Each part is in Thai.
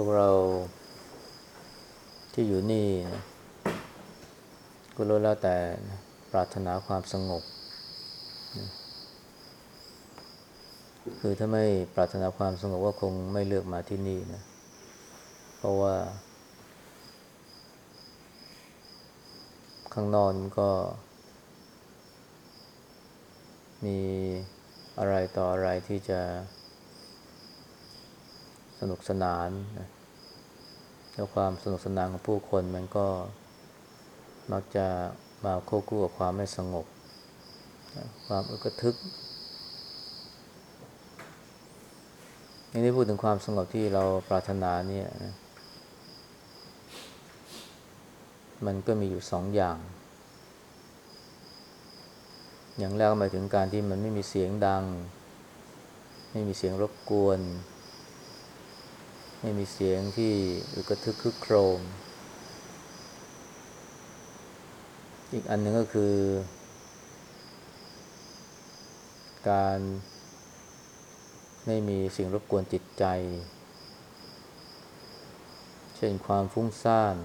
วกเราที่อยู่นี่นะก็รู้แล้วแต่ปรารถนาความสงบ คือถ้าไม่ปรารถนาความสงบก็คงไม่เลือกมาที่นี่นะ เพราะว่า ข้างนอนก็ มีอะไรต่ออะไรที่จะ สนุกสนานนะแล้วความสนุกสนานของผู้คนมันก็มักจะมาควบคู่กับความไม่สงบ ความอึกระทึกอันนี้พูดถึงความสงบที่เราปรารถนาเนี่ยนะมันก็มีอยู่สองอย่าง อย่างแรกหมายถึงการที่มันไม่มีเสียงดัง ไม่มีเสียงรบกวน ไม่มีเสียงที่อึกระทึกคึกโครม อีกอันหนึ่งก็คือ การไม่มีสิ่งรบกวนจิตใจ เช่นความฟุ้งซ่าน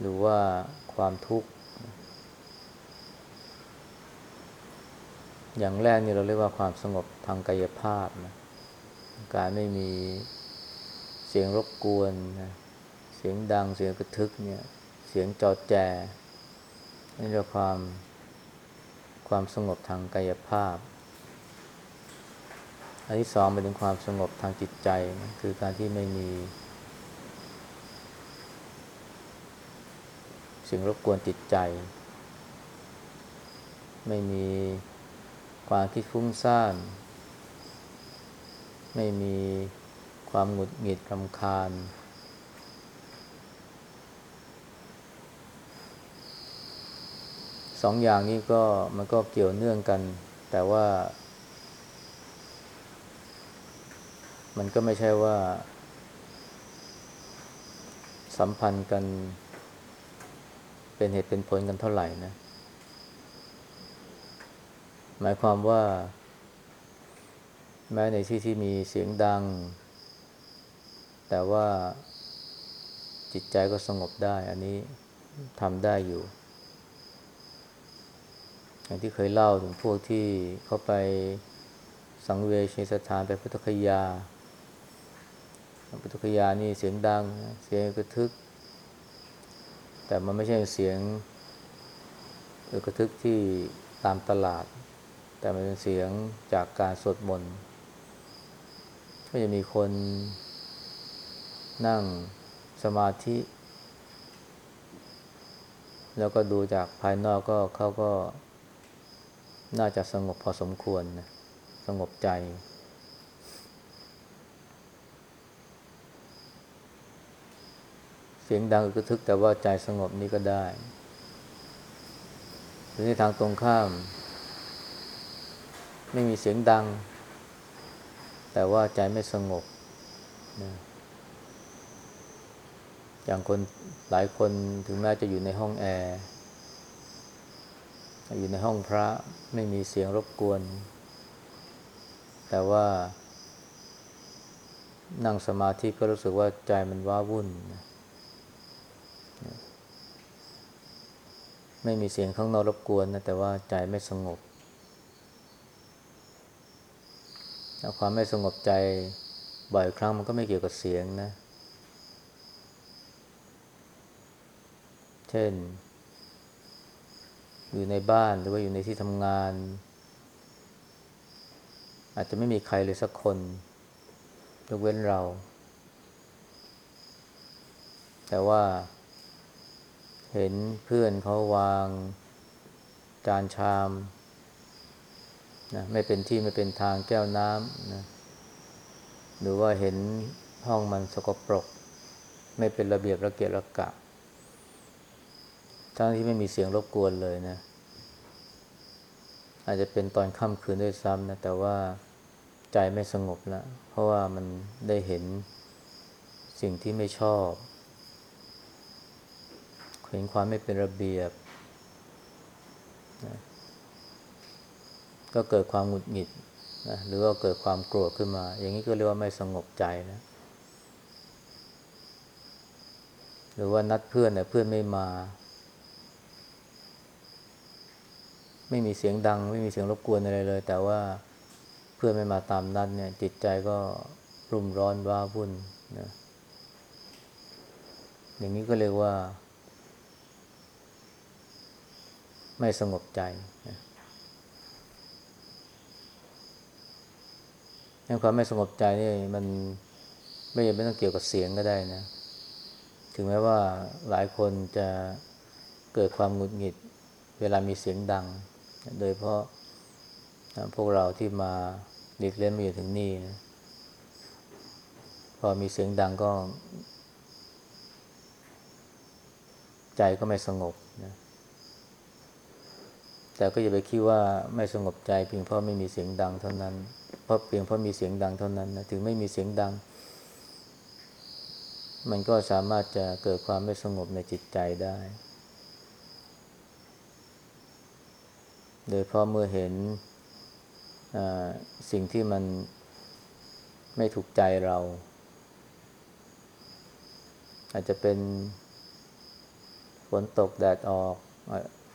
หรือว่าความทุกข์ อย่างแรกนี่เราเรียกว่าความสงบทางกายภาพนะ การไม่มีเสียงรบกวนนะเสียงดังเสียงกระทึกเนี่ย เสียงจอแจนี่เรียกความความสงบทางกายภาพ อันที่สองเป็นถึงความสงบทางจิตใจนะคือการที่ไม่มีสิ่งรบกวนจิตใจ ไม่มีความคิดฟุ้งซ่าน ไม่มีความหงุดหงิดรำคาญ สองอย่างนี้ก็มันก็เกี่ยวเนื่องกัน แต่ว่า มันก็ไม่ใช่ว่า สัมพันธ์กัน เป็นเหตุเป็นผลกันเท่าไหร่นะ หมายความว่า แม้ในที่ที่มีเสียงดัง แต่ว่าจิตใจก็สงบได้ อันนี้ทำได้อยู่ อย่างที่เคยเล่าถึงพวกที่เข้าไปสังเวชสถานไปพุทธคยา พุทธคยานี่เสียงดัง เสียงกระทึก แต่มันไม่ใช่เสียงกระทึกที่ตามตลาด แต่มันเป็นเสียงจากการสวดมนต์ ก็จะมีคนนั่งสมาธิ แล้วก็ดูจากภายนอกก็เขาก็น่าจะสงบพอสมควรนะสงบใจ เสียงดังกระทึกแต่ว่าใจสงบนี่ก็ได้หรือในทางตรงข้าม ไม่มีเสียงดัง แต่ว่าใจไม่สงบนะอย่างคนหลายคนถึงแม้จะอยู่ในห้องแอร์ อยู่ในห้องพระไม่มีเสียงรบกวน แต่ว่า นั่งสมาธิก็รู้สึกว่าใจมันว้าวุ่น ไม่มีเสียงข้างนอกรบกวนนะแต่ว่าใจไม่สงบ ความไม่สงบใจบ่อยครั้งมันก็ไม่เกี่ยวกับเสียงนะ เช่น อยู่ในบ้านหรือว่าอยู่ในที่ทำงาน อาจจะไม่มีใครเลยสักคนยกเว้นเรา แต่ว่าเห็นเพื่อนเขาวาง จานชาม นะไม่เป็นที่ไม่เป็นทางแก้วน้ำนะหรือว่าเห็นห้องมันสกปรก ไม่เป็นระเบียบระเกียบระกะ ทั้งที่ไม่มีเสียงรบกวนเลยนะ อาจจะเป็นตอนค่ำคืนด้วยซ้ำนะ แต่ว่าใจไม่สงบแล้ว เพราะว่ามันได้เห็นสิ่งที่ไม่ชอบเห็นความไม่เป็นระเบียบนะ ก็เกิดความหงุดหงิดนะหรือว่าเกิดความโกรธขึ้นมา อย่างนี้ก็เรียกว่าไม่สงบใจนะหรือว่านัดเพื่อนแต่เพื่อนไม่มา ไม่มีเสียงดัง ไม่มีเสียงรบกวนอะไรเลย แต่ว่าเพื่อนไม่มาตามนัดเนี่ย จิตใจก็รุ่มร้อนว้าวุ่นนะอย่างนี้ก็เรียกว่า ไม่สงบใจนะ ความไม่สงบใจนี่มันไม่จำเป็นต้องเกี่ยวกับเสียงก็ได้นะ ถึงแม้ว่าหลายคนจะเกิดความหงุดหงิด เวลามีเสียงดัง โดยเพราะพวกเราที่มาหลีกเล่นมาอยู่ถึงนี่นะพอมีเสียงดังก็ ใจก็ไม่สงบนะแต่ก็อย่าไปคิดว่าไม่สงบใจเพียงเพราะไม่มีเสียงดังเท่านั้น เพราะเพียงเพราะมีเสียงดังเท่านั้นนะถึงไม่มีเสียงดัง มันก็สามารถจะเกิดความไม่สงบในจิตใจได้ โดยเพราะเมื่อเห็นสิ่งที่มันไม่ถูกใจเรา อาจจะเป็นฝนตกแดดออก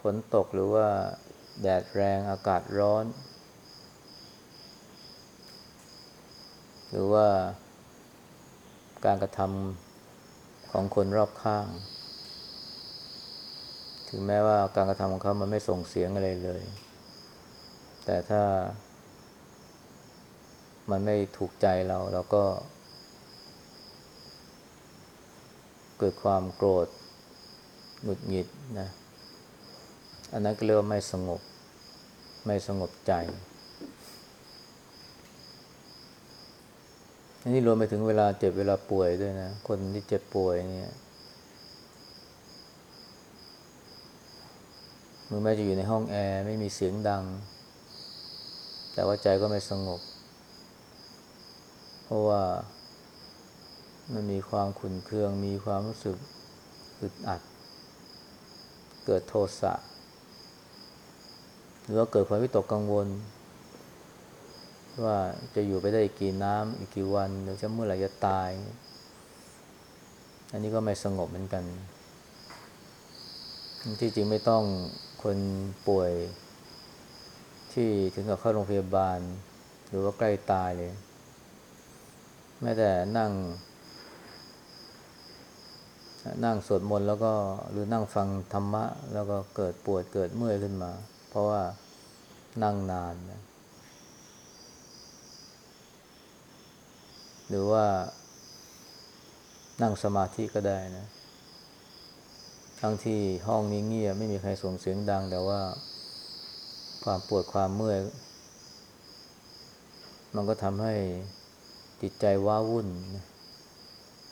ฝนตกหรือว่าแดดแรงอากาศร้อน หรือว่าการกระทำของคนรอบข้าง ถึงแม้ว่าการกระทำของเขามันไม่ส่งเสียงอะไรเลย แต่ถ้า มันไม่ถูกใจเราเราก็ เกิดความโกรธหงุดหงิดนะ อันนั้นก็เรียกว่าไม่สงบ ไม่สงบใจ อันนี้รวมไปถึงเวลาเจ็บเวลาป่วยด้วยนะ คนที่เจ็บป่วยเนี่ยมือแม้จะอยู่ในห้องแอร์ไม่มีเสียงดัง แต่ว่าใจก็ไม่สงบ เพราะว่า มันมีความขุ่นเคือง มีความรู้สึกอึดอัด เกิดโทสะ หรือว่าเกิดความวิตกกังวล ว่าจะอยู่ไปได้อีกกี่น้ำอีกกี่วันหรือจะเมื่อไหร่จะตาย อันนี้ก็ไม่สงบเหมือนกัน ที่จริงไม่ต้องคนป่วย ที่ถึงกับเข้าโรงพยาบาล หรือว่าใกล้ตายเลย แม้แต่นั่ง นั่งสวดมนต์แล้วก็หรือนั่งฟังธรรมะ แล้วก็เกิดปวดเกิดเมื่อยขึ้นมา เพราะว่านั่งนานนะ หรือว่า นั่งสมาธิก็ได้นะ ทั้งที่ห้องนี้เงียบไม่มีใครส่งเสียงดัง แต่ว่า ความปวดความเมื่อย มันก็ทำให้จิตใจว้าวุ่น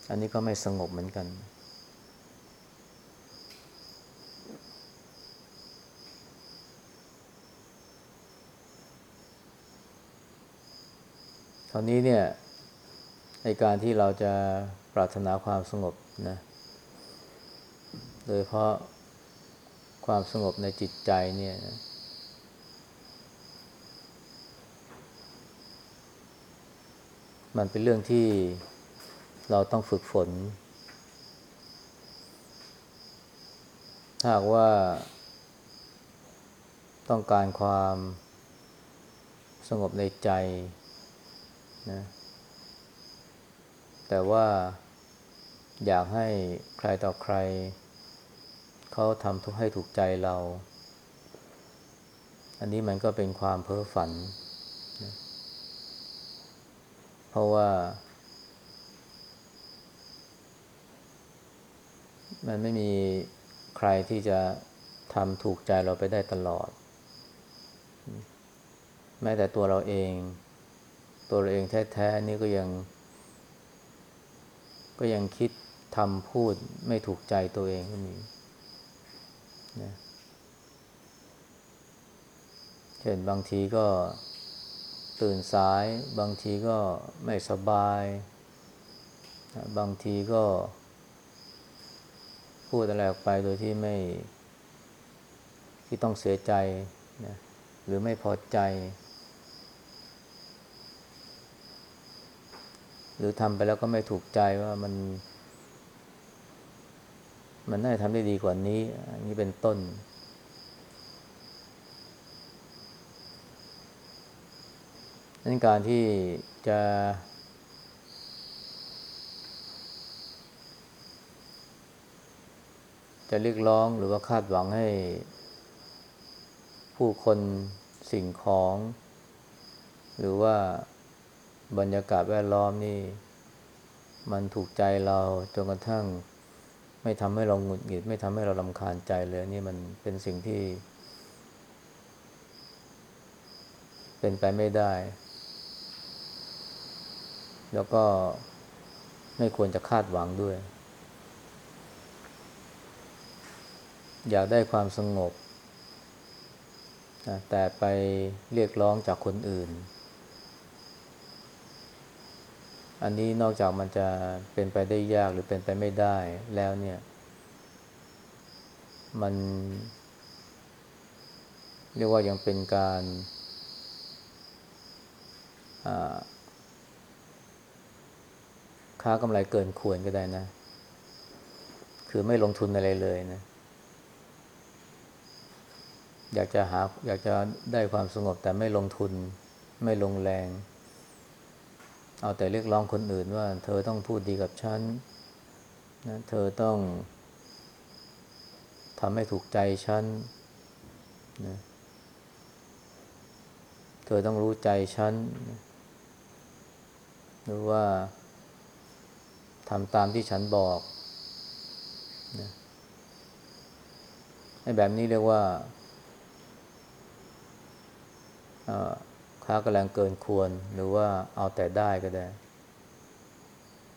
อันนี้ก็ไม่สงบเหมือนกันคราวนี้เนี่ย ในการที่เราจะปรารถนาความสงบนะ โดยเพราะความสงบในจิตใจเนี่ยนะมันเป็นเรื่องที่เราต้องฝึกฝน ถ้าหากว่า ต้องการความสงบในใจนะ แต่ว่าอยากให้ใครต่อใคร เขาทำทุกให้ถูกใจเรา อันนี้มันก็เป็นความเพ้อฝัน เพราะว่า มันไม่มีใครที่จะทำถูกใจเราไปได้ตลอด แม้แต่ตัวเราเอง ตัวเราเองแท้ๆนี่ก็ยัง ก็ยังคิดทำพูดไม่ถูกใจตัวเองก็มีนะเช่นบางทีก็ตื่นสาย บางทีก็ไม่สบาย บางทีก็ พูดอะไรออกไปโดยที่ไม่ที่ต้องเสียใจนะหรือไม่พอใจ หรือทำไปแล้วก็ไม่ถูกใจว่ามัน มันน่าจะทำได้ดีกว่านี้ อันนี้เป็นต้น นั้นการที่จะจะเรียกร้องหรือว่าคาดหวังให้ ผู้คนสิ่งของ หรือว่า บรรยากาศแวดล้อมนี่ มันถูกใจเราจนกระทั่ง ไม่ทำให้เราหงุดหงิด ไม่ทำให้เราลำคาญใจเลยนี่มันเป็นสิ่งที่ เป็นไปไม่ได้ แล้วก็ไม่ควรจะคาดหวังด้วย อยากได้ความสงบ แต่ไปเรียกร้องจากคนอื่น อันนี้นอกจากมันจะเป็นไปได้ยากหรือเป็นไปไม่ได้แล้วเนี่ย มัน เรียกว่ายังเป็นการค้ากำไรเกินควรก็ได้นะ คือไม่ลงทุนอะไรเลยนะ อยากจะหาอยากจะได้ความสงบแต่ไม่ลงทุนไม่ลงแรง เอาแต่เรียกร้องคนอื่นว่า เธอต้องพูดดีกับฉันนะเธอต้องทำให้ถูกใจฉันนะเธอต้องรู้ใจฉันหรือว่าทำตามที่ฉันบอกนะให้แบบนี้เรียกว่า ค้ากำลังเกินควรหรือว่าเอาแต่ได้ก็ได้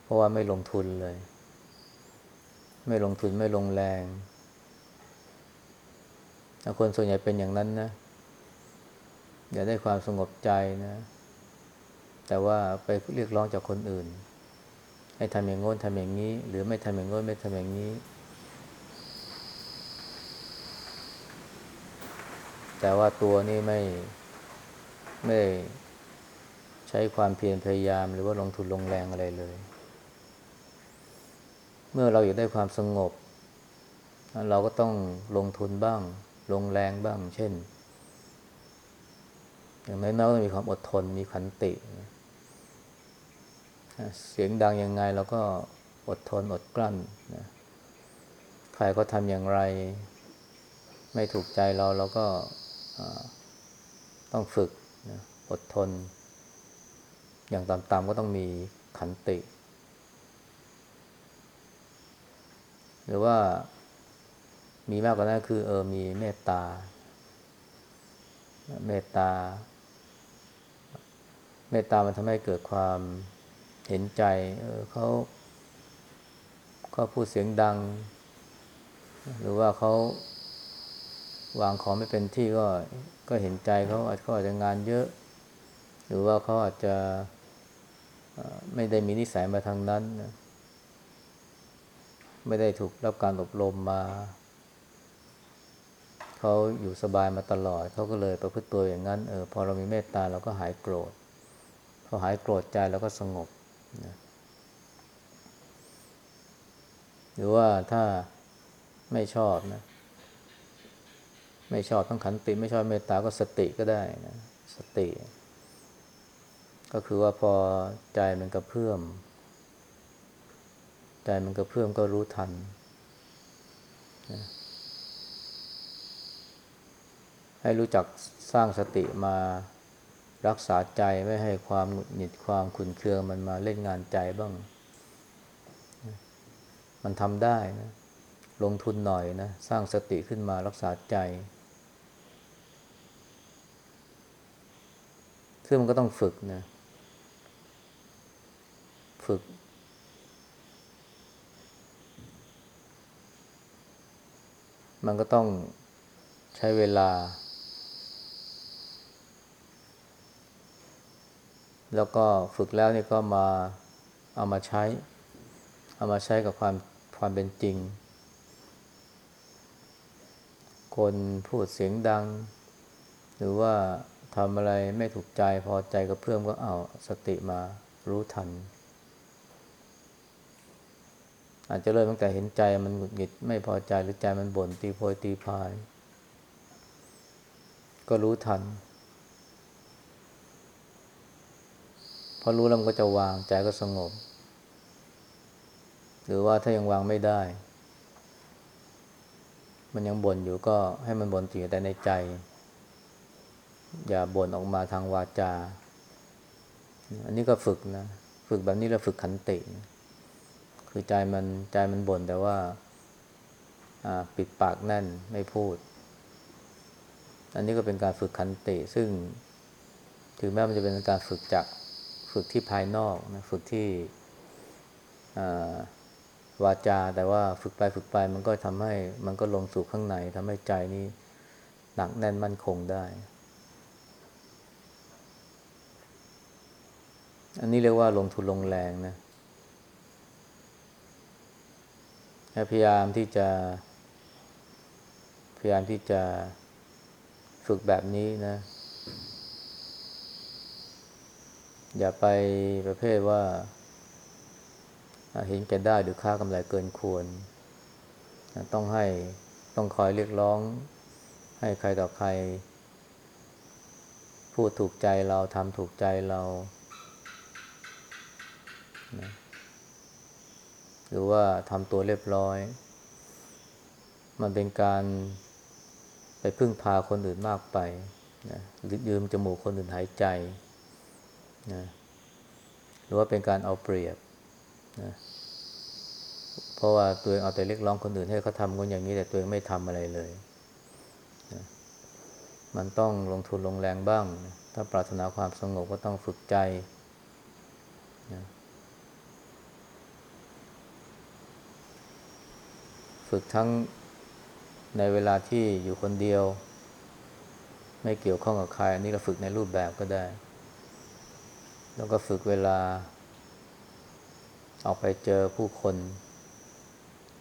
เพราะว่าไม่ลงทุนเลย ไม่ลงทุนไม่ลงแรงคนส่วนใหญ่เป็นอย่างนั้นนะอยากได้ความสงบใจนะ แต่ว่าไปเรียกร้องจากคนอื่น ให้ทำอย่างโน้นทำอย่างนี้ หรือไม่ทำอย่างโน้นไม่ทำอย่างนี้ แต่ว่าตัวนี่ไม่ ไม่ใช้ความเพียรพยายามหรือว่าลงทุนลงแรงอะไรเลย เมื่อเราอยากได้ความสงบ เราก็ต้องลงทุนบ้าง ลงแรงบ้าง เช่น อย่างน้อยๆต้องมีความอดทนมีขันติ เสียงดังยังไงเราก็อดทนอดกลั้นนะใครก็ทำอย่างไร ไม่ถูกใจเราเราก็ต้องฝึก อดทน อย่างต่ำๆก็ต้องมีขันติ หรือว่ามีมากกว่านั้นคือ เออมีเมตตา เมตตา เมตตามันทำให้เกิดความเห็นใจ เออเขาเขาพูดเสียงดัง หรือว่าเขาวางของไม่เป็นที่ก็ก็เห็นใจเขาอาจเขาอาจจะงานเยอะ หรือว่าเขาอาจจะไม่ได้มีนิสัยมาทางนั้นนะไม่ได้ถูกรับการอบรมมา เขาอยู่สบายมาตลอด เขาก็เลยประพฤติตัวอย่างนั้น เออ พอเรามีเมตตาเราก็หายโกรธ พอหายโกรธใจเราก็สงบนะหรือว่าถ้าไม่ชอบนะ ไม่ชอบทั้งขันติ ไม่ชอบเมตตาก็สติก็ได้นะ สติ ก็คือว่าพอใจมันกระเพื่อม ใจมันกระเพื่อมก็รู้ทันนะให้รู้จักสร้างสติมารักษาใจไม่ให้ความหงุดหงิดความขุนเคืองมันมาเล่นงานใจบ้าง มันทำได้นะ ลงทุนหน่อยนะ สร้างสติขึ้นมารักษาใจ ซึ่งมันก็ต้องฝึกนะ ฝึก มันก็ต้องใช้เวลา แล้วก็ฝึกแล้วนี่ก็มาเอามาใช้ เอามาใช้กับความความเป็นจริง คนพูดเสียงดัง หรือว่าทำอะไรไม่ถูกใจพอใจกับเพื่อนก็เอาสติมารู้ทัน อาจจะเริ่มตั้งแต่เห็นใจมันหงุดหงิดไม่พอใจหรือใจมันบ่นตีโพยตีพาย ก็รู้ทันพอรู้แล้วมันก็จะวางใจก็สงบ หรือว่าถ้ายังวางไม่ได้ มันยังบ่นอยู่ก็ให้มันบ่นอยู่แต่ในใจ อย่าบ่นออกมาทางวาจา อันนี้ก็ฝึกนะ ฝึกแบบนี้เราฝึกขันตินะ คือใจมันใจมันบ่นแต่ว่าปิดปากแน่นไม่พูด อันนี้ก็เป็นการฝึกขันติ ซึ่งถึงแม้มันจะเป็นการฝึกจากฝึกที่ภายนอกนะฝึกที่วาจา แต่ว่าฝึกไปฝึกไปมันก็ทำให้มันก็ลงสู่ข้างในทำให้ใจนี้หนักแน่นมั่นคงได้ อันนี้เรียกว่าลงทุนลงแรงนะ พยายามที่จะ พยายามที่จะฝึกแบบนี้นะ อย่าไปประเภทว่า เห็นแก่ได้หรือค่ากำไรเกินควร ต้องให้ต้องคอยเรียกร้อง ให้ใครต่อใคร พูดถูกใจเราทำถูกใจเรานะ หรือว่าทำตัวเรียบร้อย มันเป็นการไปพึ่งพาคนอื่นมากไปนะยืมจมูกคนอื่นหายใจนะหรือว่าเป็นการเอาเปรียบนะเพราะว่าตัวเองเอาแต่เรียกร้องคนอื่นให้เขาทำคนอย่างนี้แต่ตัวเองไม่ทำอะไรเลยนะมันต้องลงทุนลงแรงบ้างนะถ้าปรารถนาความสงบก็ต้องฝึกใจนะ ฝึกทั้งในเวลาที่อยู่คนเดียว ไม่เกี่ยวข้องกับใครอันนี้เราฝึกในรูปแบบก็ได้ แล้วก็ฝึกเวลา ออกไปเจอผู้คน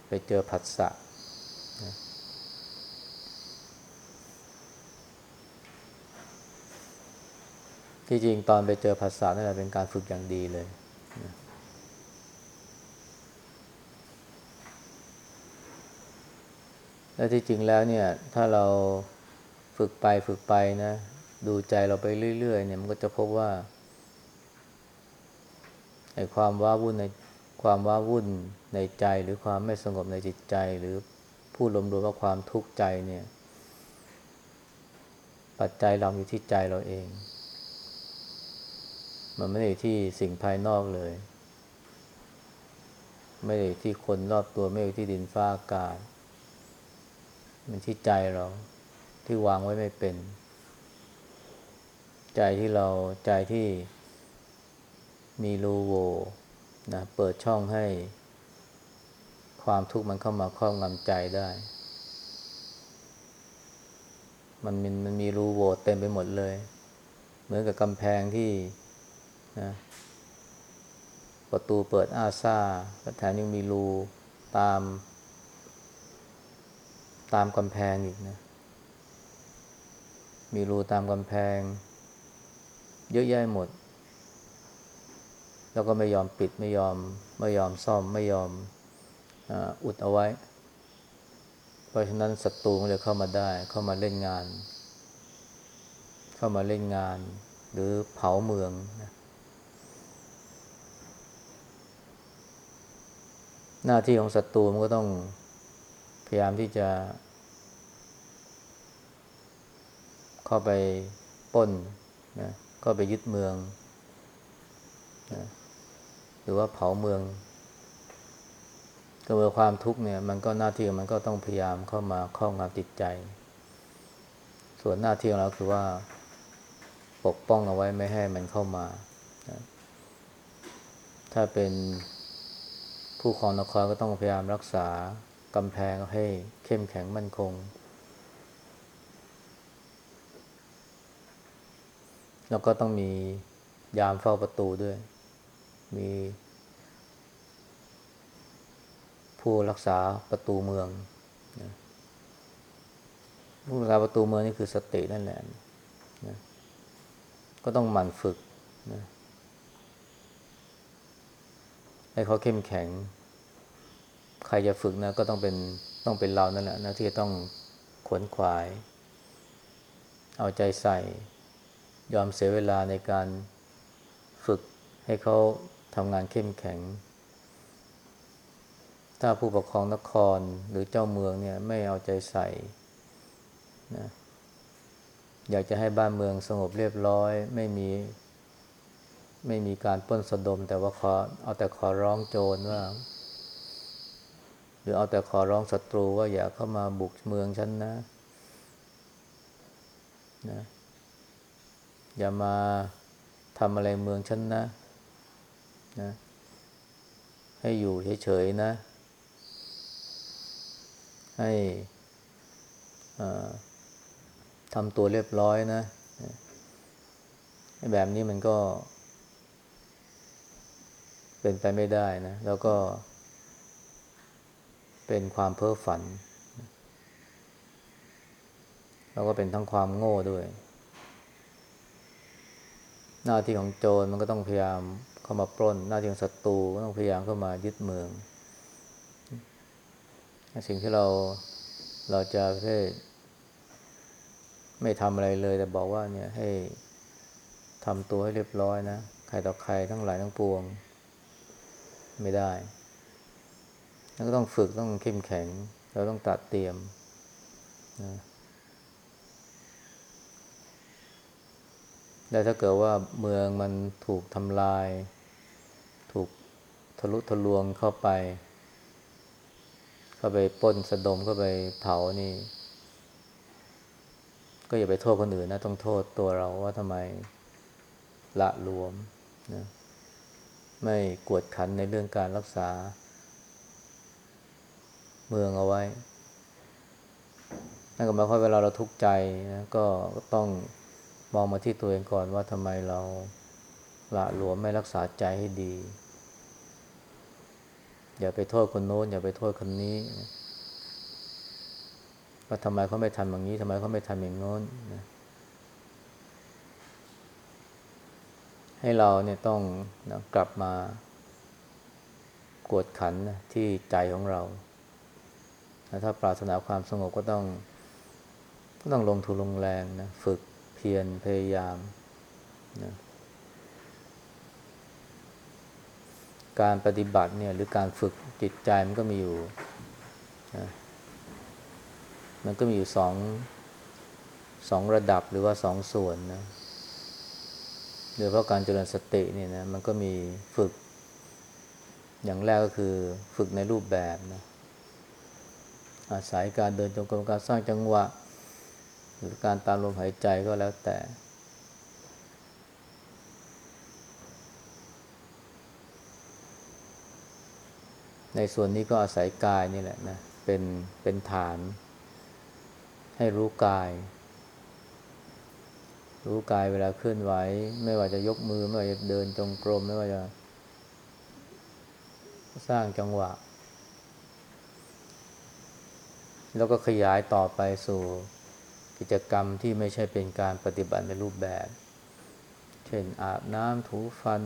ไปเจอผัสสะที่จริงตอนไปเจอภาษานั่นแหละเป็นการฝึกอย่างดีเลย และที่จริงแล้วเนี่ย ถ้าเราฝึกไปฝึกไปนะ ดูใจเราไปเรื่อยๆเนี่ยมันก็จะพบว่าไอ้ความว้าวุ่นในความว้าวุ่นในใจหรือความไม่สงบในจิตใจ หรือพูดรวมๆว่าความทุกข์ใจเนี่ย ปัจจัยเราอยู่ที่ใจเราเอง มันไม่ได้ที่สิ่งภายนอกเลย ไม่ได้ที่คนรอบตัวไม่ได้ที่ดินฟ้าอากาศ มันที่ใจเราที่วางไว้ไม่เป็น ใจที่เราใจที่มีรูโวนะเปิดช่องให้ ความทุกข์มันเข้ามาครอบงำใจได้ มันมันมันมีรูโวเต็มไปหมดเลย เหมือนกับกำแพงที่นะประตูเปิดอาซาแถมยังมีรูตาม ตามกำแพงอีกนะ มีรูตามกำแพง เยอะแยะหมด แล้วก็ไม่ยอมปิดไม่ยอมไม่ยอมซ่อมไม่ยอมอุดเอาไว้ เพราะฉะนั้นศัตรูมันจะเข้ามาได้ เข้ามาเล่นงาน เข้ามาเล่นงาน หรือเผาเมืองนะหน้าที่ของศัตรูมันก็ต้อง ยายามที่จะเข้าไปป้นนะก็ไปยึดเมืองนะหรือว่าเผาเมืองก็เมื่อความทุกข์เนี่ยมันก็หน้าที่มันก็ต้องพยายามเข้ามาครอบงำจิตใจ ส่วนหน้าที่ของเราคือว่า ปกป้องเอาไว้ไม่ให้มันเข้ามานะถ้าเป็นผู้ครองนครก็ต้องพยายามรักษา กำแพงให้เข้มแข็งมั่นคง แล้วก็ต้องมียามเฝ้าประตูด้วย มี ผู้รักษาประตูเมืองผู้รักษาประตูเมืองนี่คือสตินั่นแหละนะก็ต้องหมั่นฝึกนะให้เขาเข้มแข็ง ใครจะฝึกนะก็ต้องเป็นต้องเป็นเรานั่นแหละนะที่จะต้องขวนขวาย เอาใจใส่ ยอมเสียเวลาในการฝึกให้เขาทำงานเข้มแข็ง ถ้าผู้ปกครองนครหรือเจ้าเมืองเนี่ยไม่เอาใจใส่นะอยากจะให้บ้านเมืองสงบเรียบร้อย ไม่มีไม่มีการป้นสะดม แต่ว่าขอเอาแต่ขอร้องโจรว่า รือเอาแต่ขอร้องศัตรูว่าอย่าเข้ามาบุกเมืองฉันนะนะอย่ามาทำอะไรเมืองฉันนะนะ ให้อยู่เฉยๆนะ ให้ทำตัวเรียบร้อยนะ แบบนี้มันก็ เป็นไปไม่ได้นะ แล้วก็ เป็นความเพ้อฝัน แล้วก็เป็นทั้งความโง่ด้วย หน้าที่ของโจรมันก็ต้องพยายามเข้ามาปล้น หน้าที่ของศัตรูก็ต้องพยายามเข้ามายึดเมือง สิ่งที่เราเราจะให้ไม่ทำอะไรเลย แต่บอกว่าเนี่ยให้ทำตัวให้เรียบร้อยนะ ใครต่อใครทั้งหลายทั้งปวง ไม่ได้ แล้วก็ต้องฝึกต้องเข้มแข็ง เราต้องตัดเตรียมนะแล้วถ้าเกิดว่าเมืองมันถูกทำลาย ถูกทะลุทะลวงเข้าไป เข้าไปป้นสะดมเข้าไปเผานี่ ก็อย่าไปโทษคนอื่นนะ ต้องโทษตัวเราว่าทำไมละรวมนะไม่กวดขันในเรื่องการรักษา เมืองเอาไว้นั่นก็หมายความเวลาเราทุกข์ใจนะก็ต้องมองมาที่ตัวเองก่อนว่าทำไมเราละหลวมไม่รักษาใจให้ดี อย่าไปโทษคนโน้น อย่าไปโทษคนนี้ว่าทำไมเขาไม่ทำอย่างนี้ทำไมเขาไม่ทำอย่างโน้นนะให้เราเนี่ยต้องนะกลับมากวดขันนะที่ใจของเรา ถ้าปรารถนาความสงบก็ต้องก็ต้องลงทุนลงแรงนะฝึกเพียรพยายามนะการปฏิบัติเนี่ยหรือการฝึกจิตใจมันก็มีอยู่นะมันก็มีอยู่สองสองระดับหรือว่าสองส่วนนะโดยเพราะการเจริญสติเนี่ยนะมันก็มีฝึก อย่างแรกก็คือฝึกในรูปแบบนะ อาศัยการเดินจงกรมการสร้างจังหวะ หรือการตามลมหายใจก็แล้วแต่ ในส่วนนี้ก็อาศัยกายนี่แหละนะเป็นเป็นฐาน ให้รู้กาย รู้กายเวลาเคลื่อนไหว ไม่ว่าจะยกมือ ไม่ว่าจะเดินจงกรมไม่ว่าจะสร้างจังหวะ แล้วก็ขยายต่อไปสู่กิจกรรมที่ไม่ใช่เป็นการปฏิบัติในรูปแบบ เช่นอาบน้ำถูฟัน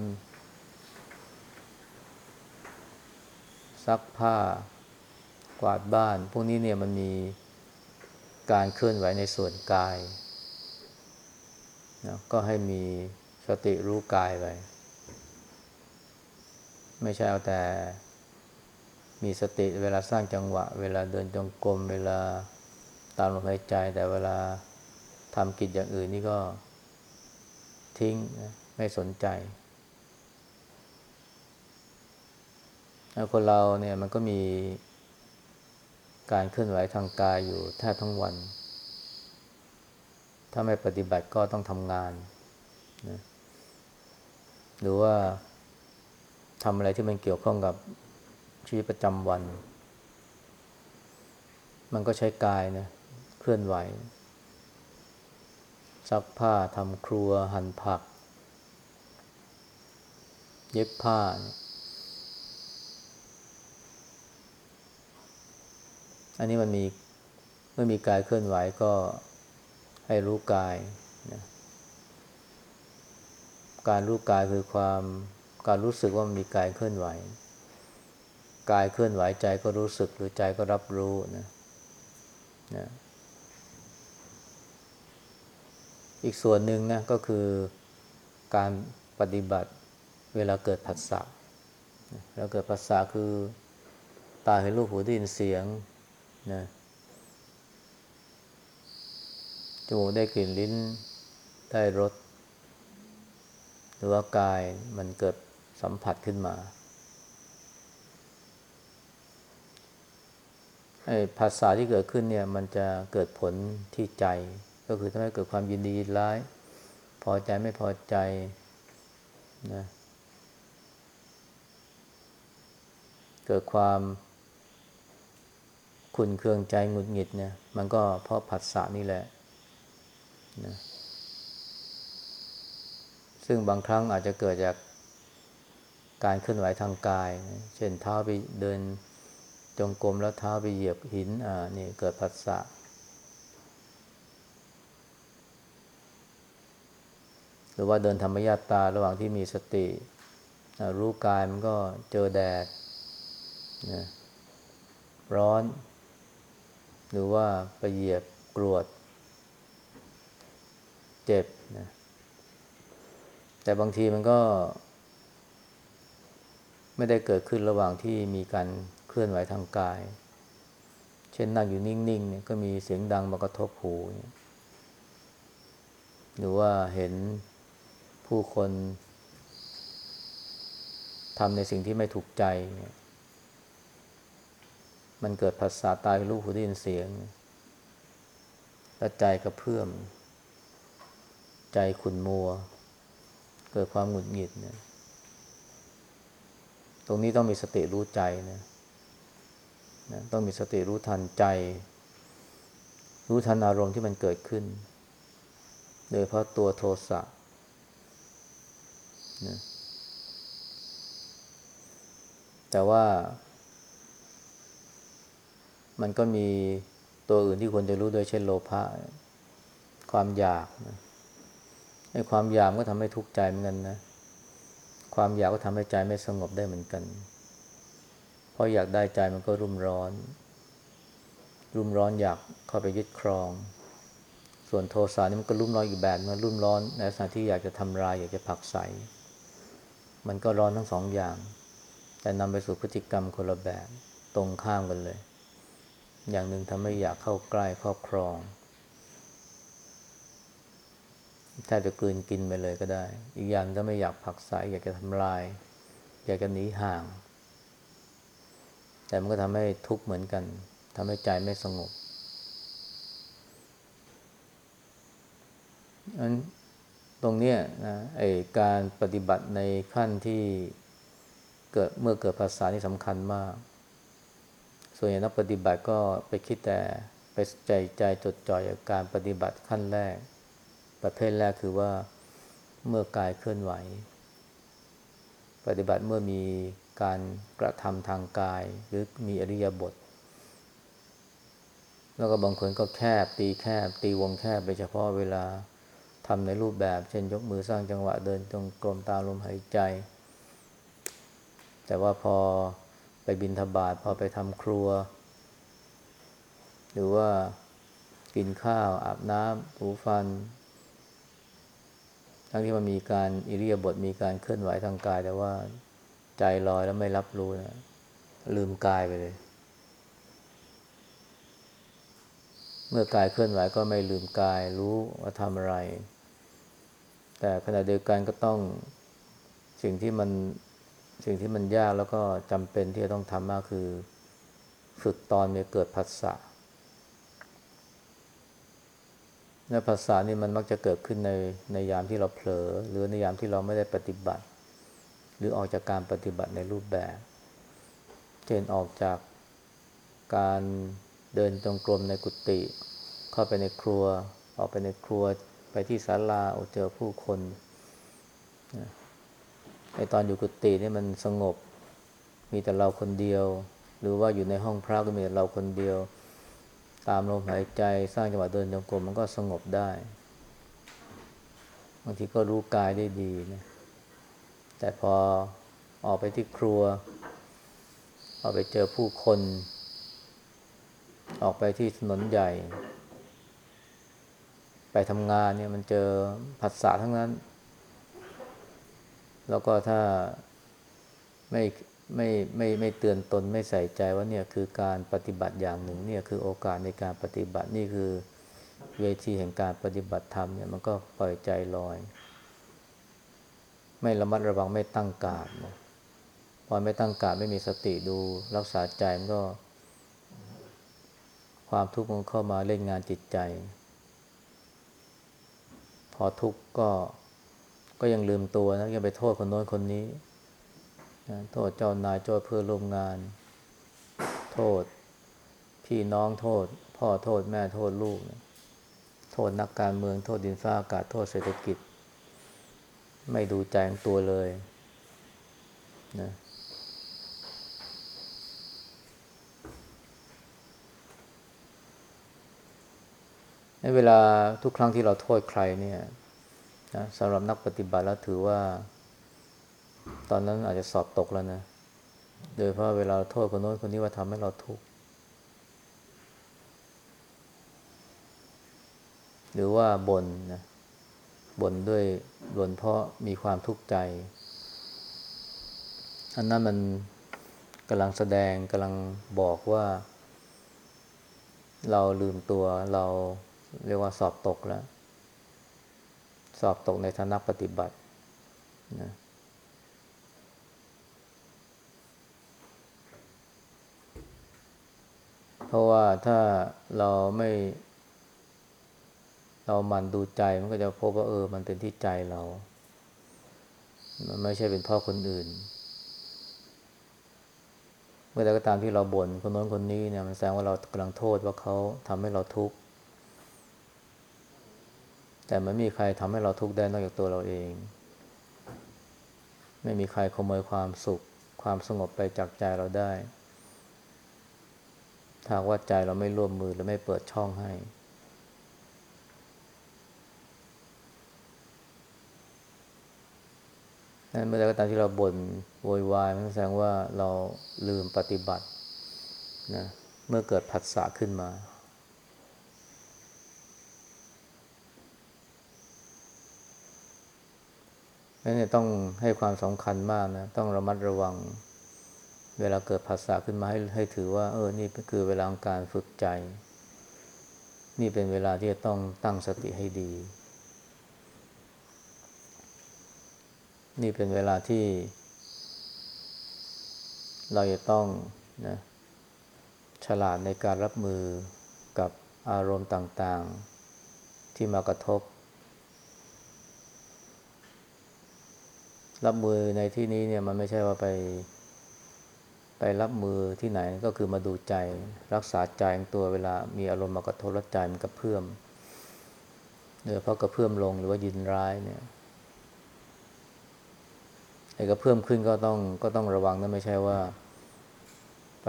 ซักผ้า กวาดบ้าน พวกนี้เนี่ยมันมีการเคลื่อนไหวในส่วนกายนะก็ให้มีสติรู้กายไป ไม่ใช่เอาแต่ มีสติเวลาสร้างจังหวะ เวลาเดินจงกรมเวลาตามลมหายใจ แต่เวลาทำกิจอย่างอื่นนี่ก็ทิ้งไม่สนใจคนเราเนี่ยมันก็มีการเคลื่อนไหวทางกายอยู่แทบทั้งวัน ถ้าไม่ปฏิบัติก็ต้องทำงานนะหรือว่าทำอะไรที่มันเกี่ยวข้องกับ ชีวิตประจำวัน มันก็ใช้กายนะเคลื่อนไหว ซักผ้าทำครัวหั่นผัก เย็บผ้า อันนี้มันมีเมื่อมีกายเคลื่อนไหวก็ให้รู้กายนะการรู้กายคือความการรู้สึกว่ามันมีกายเคลื่อนไหว กายเคลื่อนไหวใจก็รู้สึกหรือใจก็รับรู้นะนะอีกส่วนหนึ่งนะก็คือการปฏิบัติเวลาเกิดผัสสะแล้วเกิดผัสสะคือตาเห็นรูปหูได้ยินเสียงนะจมูกได้กลิ่นลิ้นได้รสหรือว่ากายมันเกิดสัมผัสขึ้นมาไอ้ ภาษาที่เกิดขึ้นเนี่ยมันจะเกิดผลที่ใจ ก็คือทำให้เกิดความยินดียินร้าย พอใจไม่พอใจนะเกิดความขุนเคืองใจหงุดหงิดเนี่ยมันก็เพราะผัสสะนี่แหละนะซึ่งบางครั้งอาจจะเกิดจากการเคลื่อนไหวทางกายนะเช่นเท้าไปเดิน จงกรมแล้วเท้าไปเหยียบหิน อ่า นี่เกิดผัสสะ หรือว่าเดินธรรมญาตาระหว่างที่มีสติ รู้กายมันก็เจอแดดนะร้อน หรือว่าไปเหยียบกรวด เจ็บนะแต่บางทีมันก็ ไม่ได้เกิดขึ้นระหว่างที่มีการ เคลื่อนไหวทางกาย เช่นนั่งอยู่นิ่งๆเนี่ยก็มีเสียงดังมากระทบหูหรือว่าเห็นผู้คนทำในสิ่งที่ไม่ถูกใจเนี่ยมันเกิดภาษาตายรูปหูได้ยินเสียง และใจกระเพื่อม ใจขุนมัว เกิดความหงุดหงิดเนี่ยตรงนี้ต้องมีสติรู้ใจนะ นะต้องมีสติรู้ทันใจ รู้ทันอารมณ์ที่มันเกิดขึ้น โดยเพราะตัวโทสะนะแต่ว่า มันก็มีตัวอื่นที่ควรจะรู้โดยเช่นโลภะความอยากนะไอ้ความอยากก็ทำให้ทุกข์ใจเหมือนกันนะ ความอยากก็ทำให้ใจไม่สงบได้เหมือนกันเราะอยากได้ใจมันก็รุ่มร้อน รุ่มร้อนอยากเข้าไปยึดครอง ส่วนโทสะนี่มันก็รุ่มร้อนอีกแบบมันรุ่มร้อนในลักษณะที่อยากจะทำลายอยากจะผักใสมันก็ร้อนทั้งสองอย่าง แต่นำไปสู่พฤติกรรมคนละแบบตรงข้ามกันเลย อย่างหนึ่งทำให้อยากเข้าใกล้ครอบครองแทบจะกลืนกินไปเลยก็ได้ อีกอย่างถ้าไม่อยากผักสายอยากจะทำลาย อยากจะหนีห่าง แต่มันก็ทำให้ทุกข์เหมือนกันทำให้ใจไม่สงบอันตรงนี้นะไอการปฏิบัติในขั้นที่เกิดเมื่อเกิดภาษานี่สำคัญมาก ส่วนใหญ่นักปฏิบัติก็ไปคิดแต่ไปใจใจจดจ่อยกับการปฏิบัติขั้นแรก ประเภทแรกคือว่าเมื่อกายเคลื่อนไหว ปฏิบัติเมื่อมี การกระทำทางกาย หรือมีอริยบท แล้วก็บางคนก็แคบตีแคบ ตีวงแคบไปเฉพาะเวลาทำในรูปแบบ เช่นยกมือสร้างจังหวะเดินจงกรมตามลมหายใจ แต่ว่าพอไปบินทบาทพอไปทำครัว หรือว่ากินข้าว อาบน้ำถูฟัน ทั้งที่มันมีการอิริยาบถมีการเคลื่อนไหวทางกายแต่ว่า ใจลอยแล้วไม่รับรู้นะ ลืมกายไปเลย เมื่อกายเคลื่อนไหวก็ไม่ลืมกายรู้ว่าทำอะไร แต่ขณะเดียวกันก็ต้องสิ่งที่มันสิ่งที่มันยากแล้วก็จำเป็นที่จะต้องทำมากคือ ฝึกตอนมีเกิดผัสสะและภาษานี่มันมักจะเกิดขึ้นในในยามที่เราเผลอ หรือในยามที่เราไม่ได้ปฏิบัติ หรือออกจากการปฏิบัติในรูปแบบ เช่นออกจากการเดินจงกรมในกุฏิเข้าไปในครัว ออกไปในครัวไปที่ศาลาเจอผู้คนไอตอนอยู่กุฏินี่มันสงบ มีแต่เราคนเดียว หรือว่าอยู่ในห้องพระก็มีแต่เราคนเดียว ตามลมหายใจสร้างจังหวะเดินจงกรมมันก็สงบได้บางทีก็รู้กายได้ดีนะ แต่พอออกไปที่ครัว ออกไปเจอผู้คน ออกไปที่ถนนใหญ่ ไปทำงานเนี่ยมันเจอผัสสะทั้งนั้น แล้วก็ถ้าไม่ไม่ไม่ไม่เตือนตนไม่ใส่ใจว่าเนี่ยคือการปฏิบัติอย่างหนึ่งเนี่ยคือโอกาสในการปฏิบัตินี่คือเวทีแห่งการปฏิบัติธรรมเนี่ยมันก็ปล่อยใจลอย ไม่ระมัดระวังไม่ตั้งการนะพอไม่ตั้งการไม่มีสติดูรักษาใจมันก็ ความทุกข์มันเข้ามาเล่นงานจิตใจ พอทุกข์ก็ก็ยังลืมตัวนะยังไปโทษคนโน้นคนนี้โทษเจ้านายโทษเพื่อร่วมงาน โทษ พี่น้องโทษ พ่อโทษแม่โทษลูก โทษนักการเมืองโทษดินฟ้าอากาศโทษเศรษฐกิจ ไม่ดูใจของตัวเลยนะในเวลาทุกครั้งที่เราโทษใครเนี่ยนะสำหรับนักปฏิบัติแล้วถือว่า ตอนนั้นอาจจะสอบตกแล้วนะ โดยเพราะเวลาโทษคนโน้นคนนี้ว่าทำให้เราทุกข์หรือว่าบนนะ บ่นด้วยบ่นเพราะมีความทุกข์ใจ อันนั้นมันกำลังแสดงกำลังบอกว่า เราลืมตัวเราเรียกว่าสอบตกแล้ว สอบตกในฐานะปฏิบัตินะเพราะว่าถ้าเราไม่ เรามันดูใจมันก็จะพบว่าเออ มันเป็นที่ใจเรา มันไม่ใช่เป็นพราะคนอื่น เมื่อใดก็ตามที่เราบ่นคนโน้นคนนี้เนี่ยมันแสดงว่าเรากำลังโทษว่าเขาทำให้เราทุกข์แต่ไม่มีใครทำให้เราทุกข์ได้นอกจากตัวเราเอง ไม่มีใครขโมยความสุข ความสงบไปจากใจเราได้ ถ้าว่าใจเราไม่ร่วมมือและไม่เปิดช่องให้ นั้นเมื่อใดก็ตามที่เราบ่นโวยวายมันแสดงว่าเราลืมปฏิบัตินะเมื่อเกิดผัสสะขึ้นมา นั่นเนี่ยต้องให้ความสำคัญมากนะ ต้องระมัดระวัง เวลาเกิดภาษาขึ้นมาให้ให้ถือว่า เออ นี่คือเวลาของการฝึกใจ นี่เป็นเวลาที่จะต้องตั้งสติให้ดี นี่เป็นเวลาที่ เราจะต้องนะฉลาดในการรับมือกับอารมณ์ต่างๆ ที่มากระทบ รับมือในที่นี้เนี่ยมันไม่ใช่ว่าไป ไปรับมือที่ไหนก็คือมาดูใจ รักษาใจตัวเวลามีอารมณ์มากระทบแล้วใจมันกระเพื่อมเนือเพราะกระเพื่อมลงหรือว่ายินร้ายเนี่ย ไอ้กระเพื่มขึ้นก็ต้องก็ต้องระวังนะไม่ใช่ว่า ไป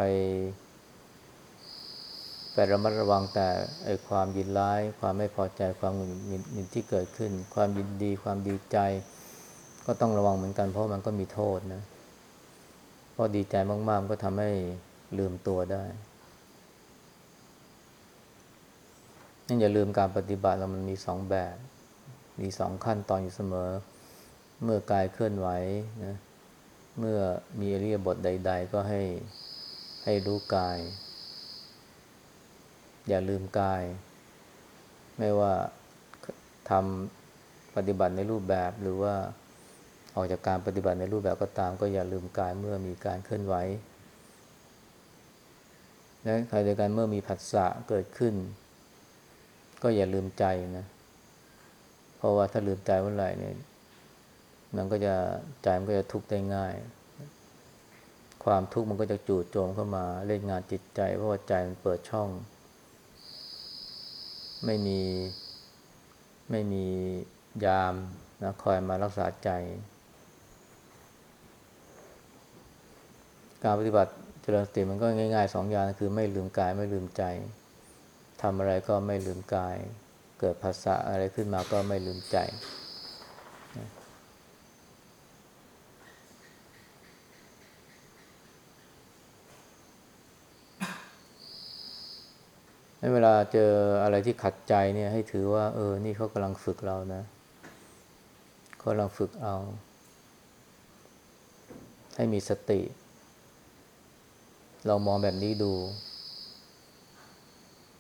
ไประมัดระวังแต่ไอ้ความยินร้าย ความไม่พอใจความหงุดหงิดที่เกิดขึ้น ความยินดีความดีใจ ก็ต้องระวังเหมือนกันเพราะมันก็มีโทษนะเพราะดีใจมากๆก็ทำให้ลืมตัวได้นั่นอย่าลืมการปฏิบัติเรามันมีสองแบบ มีสองขั้นตอนอยู่เสมอ เมื่อกายเคลื่อนไหวนะ เมื่อมีอริยบทใด ๆ ก็ให้ให้รู้กาย อย่าลืมกาย ไม่ว่าทำปฏิบัติในรูปแบบหรือว่าออกจากการปฏิบัติในรูปแบบก็ตาม ก็อย่าลืมกายเมื่อมีการเคลื่อนไหวและใครเดียวกันเมื่อมีผัสสะเกิดขึ้น ก็อย่าลืมใจนะ เพราะว่าถ้าลืมใจเมื่อไหร่เนี่ย มันก็จะใจมันก็จะทุกข์ได้ง่าย ความทุกข์มันก็จะจู่โจมเข้ามาเล่นงานจิตใจ เพราะว่าใจมันเปิดช่อง ไม่มีไม่มียามนะคอยมารักษาใจ การปฏิบัติเจริญสติมันก็ง่ายๆสองอย่างคือไม่ลืมกายไม่ลืมใจทำอะไรก็ไม่ลืมกาย เกิดภาษาอะไรขึ้นมาก็ไม่ลืมใจ ให้เวลาเจออะไรที่ขัดใจเนี่ย ให้ถือว่า เออ นี่เขากำลังฝึกเรานะเขากำลังฝึกเอา ให้มีสติ เรามองแบบนี้ดู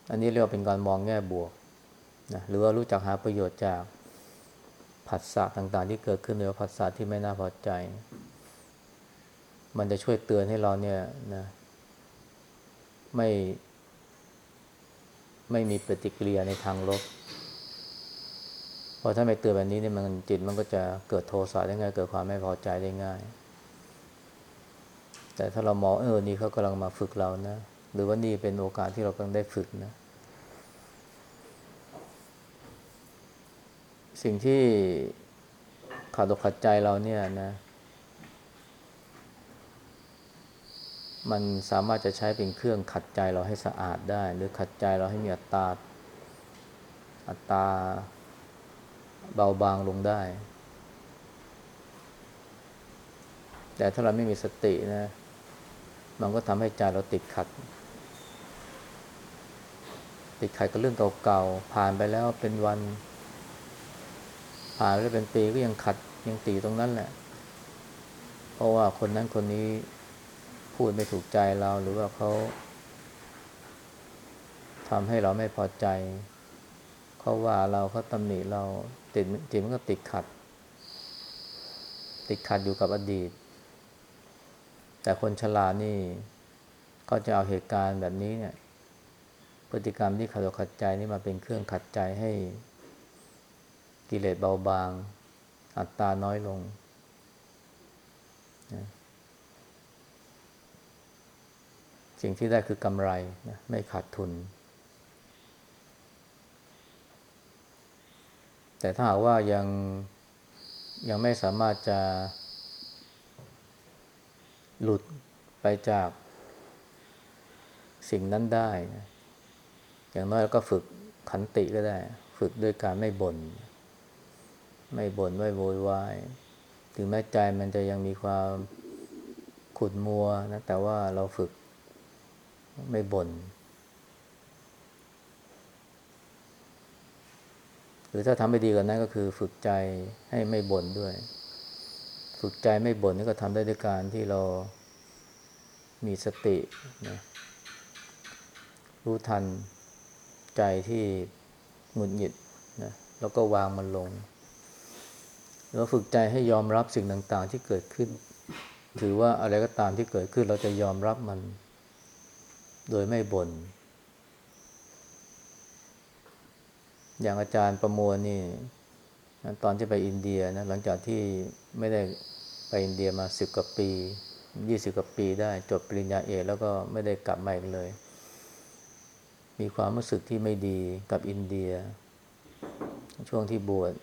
อันนี้เรียกว่าเป็นการมองแง่บวกนะหรือว่ารู้จักหาประโยชน์จากผัสสะต่าง ๆ ที่เกิดขึ้นหรือผัสสะที่ไม่น่าพอใจ มันจะช่วยเตือนให้เราเนี่ยนะ ไม่ ไม่มีปฏิกิริยาในทางลบเพราะถ้าไม่เตือนแบบนี้เนี่ยมันจิตมันก็จะเกิดโทสะได้ง่าย เกิดความไม่พอใจได้ง่าย แต่ถ้าเรามองเออนี่เขากำลังมาฝึกเรานะ หรือว่านี่เป็นโอกาสที่เรากำลังได้ฝึกนะ สิ่งที่ขาดอกขัดใจเราเนี่ยนะ มันสามารถจะใช้เป็นเครื่องขัดใจเราให้สะอาดได้ หรือขัดใจเราให้มีอัตตาอัตตาเบาบางลงได้ แต่ถ้าเราไม่มีสตินะ มันก็ทำให้ใจเราติดขัด ติดขัดกับเรื่องเก่าๆ ผ่านไปแล้วเป็นวัน ผ่านไปแล้วเป็นปีก็ยังขัดยังตีตรงนั้นแหละ เพราะว่าคนนั้นคนนี้ พูดไม่ถูกใจเราหรือว่าเขาทำให้เราไม่พอใจ เขาว่าเราเขาตำหนิเราติดจิตมันก็ติดขัด ติดขัดอยู่กับอดีต แต่คนฉลาดนี่ก็จะเอาเหตุการณ์แบบนี้เนี่ย พฤติกรรมที่ขัดขัดใจนี่มาเป็นเครื่องขัดใจให้กิเลสเบาบาง อัตตาน้อยลงนะ สิ่งที่ได้คือกำไรนะไม่ขาดทุน แต่ถ้าหากว่ายังยังไม่สามารถจะ หลุดไปจากสิ่งนั้นได้นะอย่างน้อยเราก็ฝึกขันติก็ได้ ฝึกด้วยการไม่บน่นไม่บน่นไม่โวยวายถึงแม้ใจมันจะยังมีความขุดมัวนะแต่ว่าเราฝึก ไม่บน่นหรือถ้าทำไม่ดีกว่านั้นก็คือ ฝึกใจให้ไม่บ่นด้วย ฝึกใจไม่บ่นนี่ก็ทำได้ด้วยการที่เรามีสตินะรู้ทันใจที่หงุดหงิดนะแล้วก็วางมันลงเราฝึกใจให้ยอมรับสิ่งต่าง ๆ ที่เกิดขึ้น ถือว่าอะไรก็ตามที่เกิดขึ้นเราจะยอมรับมัน โดยไม่บน่น อย่างอาจารย์ประมวลนี่ตอนที่ไปอินเดียนะหลังจากที่ไม่ได้ไปอินเดียมาสิบกว่าปียี่สิบกว่าปีได้จบปริญญาเอกแล้วก็ไม่ได้กลับมาอีกเลย มีความรู้สึกที่ไม่ดีกับอินเดีย ช่วงที่บวช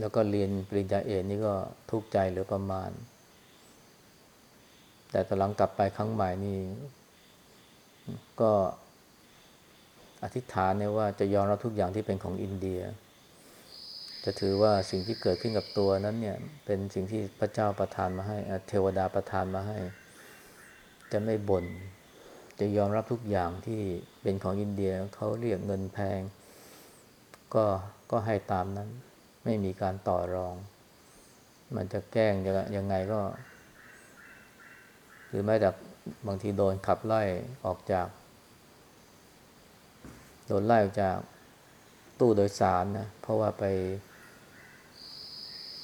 แล้วก็เรียนปริญญาเอกนี่ก็ทุกข์ใจเหลือประมาณ แต่ตอนหลังกลับไปครั้งใหม่นี่ ก็อธิษฐานเนี่ยว่าจะยอมรับทุกอย่างที่เป็นของอินเดีย จะถือว่าสิ่งที่เกิดขึ้นกับตัวนั้นเนี่ย เป็นสิ่งที่พระเจ้าประทานมาให้เทวดาประทานมาให้ จะไม่บน่นจะยอมรับทุกอย่างที่เป็นของอินเดียเขาเรียกเงินแพง ก็ก็ให้ตามนั้น ไม่มีการต่อรอง มันจะแกล้งยังไงก็ หรือแม้แต่ บางทีโดนขับไล่ออกจาก โดนไล่ออกจากตู้โดยสารนะ เพราะว่าไป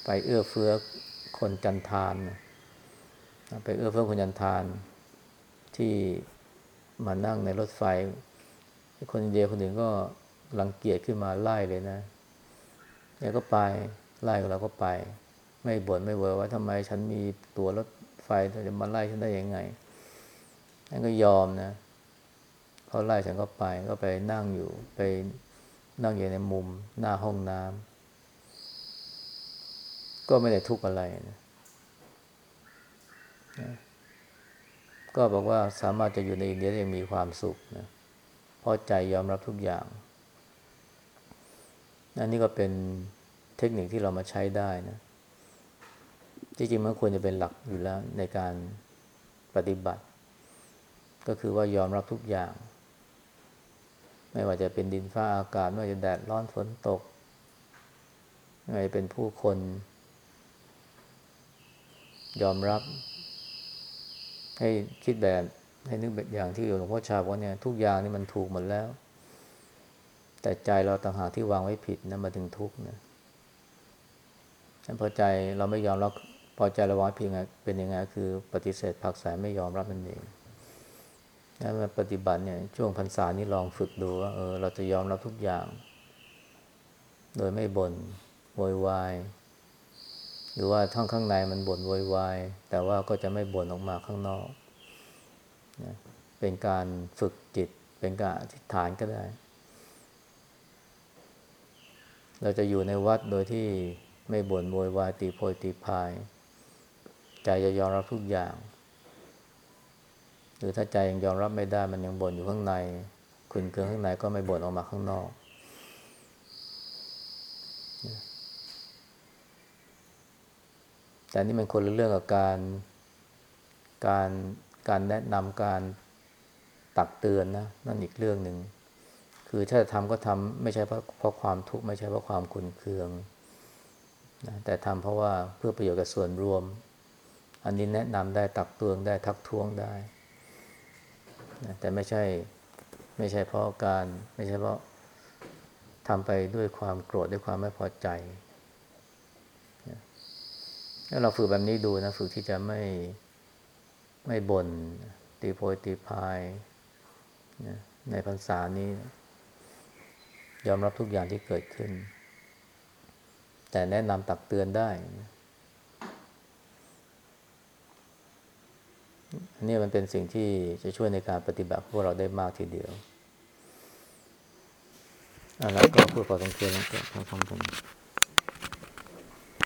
ไปเอื้อเฟื้อคนจันทานนะไปเอื้อเฟื้อคนจันทานที่มานั่งในรถไฟ คนเดียวคนหนึ่งก็รังเกียจขึ้นมาไล่เลยนะเนี่ยก็ไปไล่เราก็ไป ไม่บ่นไม่เวอว่าทำไมฉันมีตัวรถไฟจะมาไล่ฉันได้ยังไง นั่นก็ยอมนะเขาไล่ฉันก็ไปก็ไปนั่งอยู่ ไปนั่งอยู่ในมุม หน้าห้องน้ำก็ไม่ได้ทุกข์อะไรนะก็บอกว่าสามารถจะอยู่ในอินเดียได้ยังมีความสุขนะเพราะใจยอมรับทุกอย่างอันนี้ก็เป็นเทคนิคที่เรามาใช้ได้นะจริงๆมันควรจะเป็นหลักอยู่แล้วในการปฏิบัติ ก็คือว่ายอมรับทุกอย่าง ไม่ว่าจะเป็นดินฟ้าอากาศ ไม่ว่าจะแดดร้อนฝนตก ไม่ว่าจะเป็นผู้คน ยอมรับ ให้คิดแบบให้นึกแบบอย่างที่หลวงพ่อชาบอกวเนี่ยทุกอย่างนี่มันถูกหมดแล้ว แต่ใจเราต่างหากที่วางไว้ผิดนะมาถึงทุกข์นะพอใจเราไม่ยอมรับพอใจเราวางไว้ผิดไงเป็นยังไงคือปฏิเสธผักสายไม่ยอมรับนั่นเอง ถ้ามาปฏิบัติเนี่ยช่วงพรรษานี้ลองฝึกดูว่าเออเราจะยอมรับทุกอย่าง โดยไม่บน่นโวยวาย หรือว่าทั้งข้างในมันบ่นโวยวาย แต่ว่าก็จะไม่บ่นออกมาข้างนอกนะเป็นการฝึกจิต เป็นการอธิษฐานก็ได้ เราจะอยู่ในวัดโดยที่ไม่บ่นโวยวายตีโพยตีพาย ใจจะยอมรับทุกอย่าง หรือถ้าใจยังยอมรับไม่ได้มันยังบ่นอยู่ข้างในขุนเคืองข้างในก็ไม่บ่นออกมาข้างนอก แต่นี่มันคนละเรื่องกับการการการแนะนำการตักเตือนนะนั่นอีกเรื่องหนึ่งคือถ้าจะทำก็ทำไม่ใช่เพราะเพราะความทุกข์ไม่ใช่เพราะความขุนเคืองนะแต่ทำเพราะว่าเพื่อประโยชน์กับส่วนรวม อันนี้แนะนำได้ตักเตือนได้ทักท้วงได้ แต่ไม่ใช่ไม่ใช่เพราะการไม่ใช่เพราะทำไปด้วยความโกรธด้วยความไม่พอใจถ้าเราฝึกแบบนี้ดูนะฝึกที่จะไม่ไม่บน่นตีโพยตีพายนะในพรรษานี้ยอมรับทุกอย่างที่เกิดขึ้น แต่แนะนำตักเตือนได้ นี้มันเป็นสิ่งที่จะช่วยในการปฏิบัติพวกเราได้มากทีเดียวอันนั้นก็พูดพอสมควรแล้วก็ทำกัน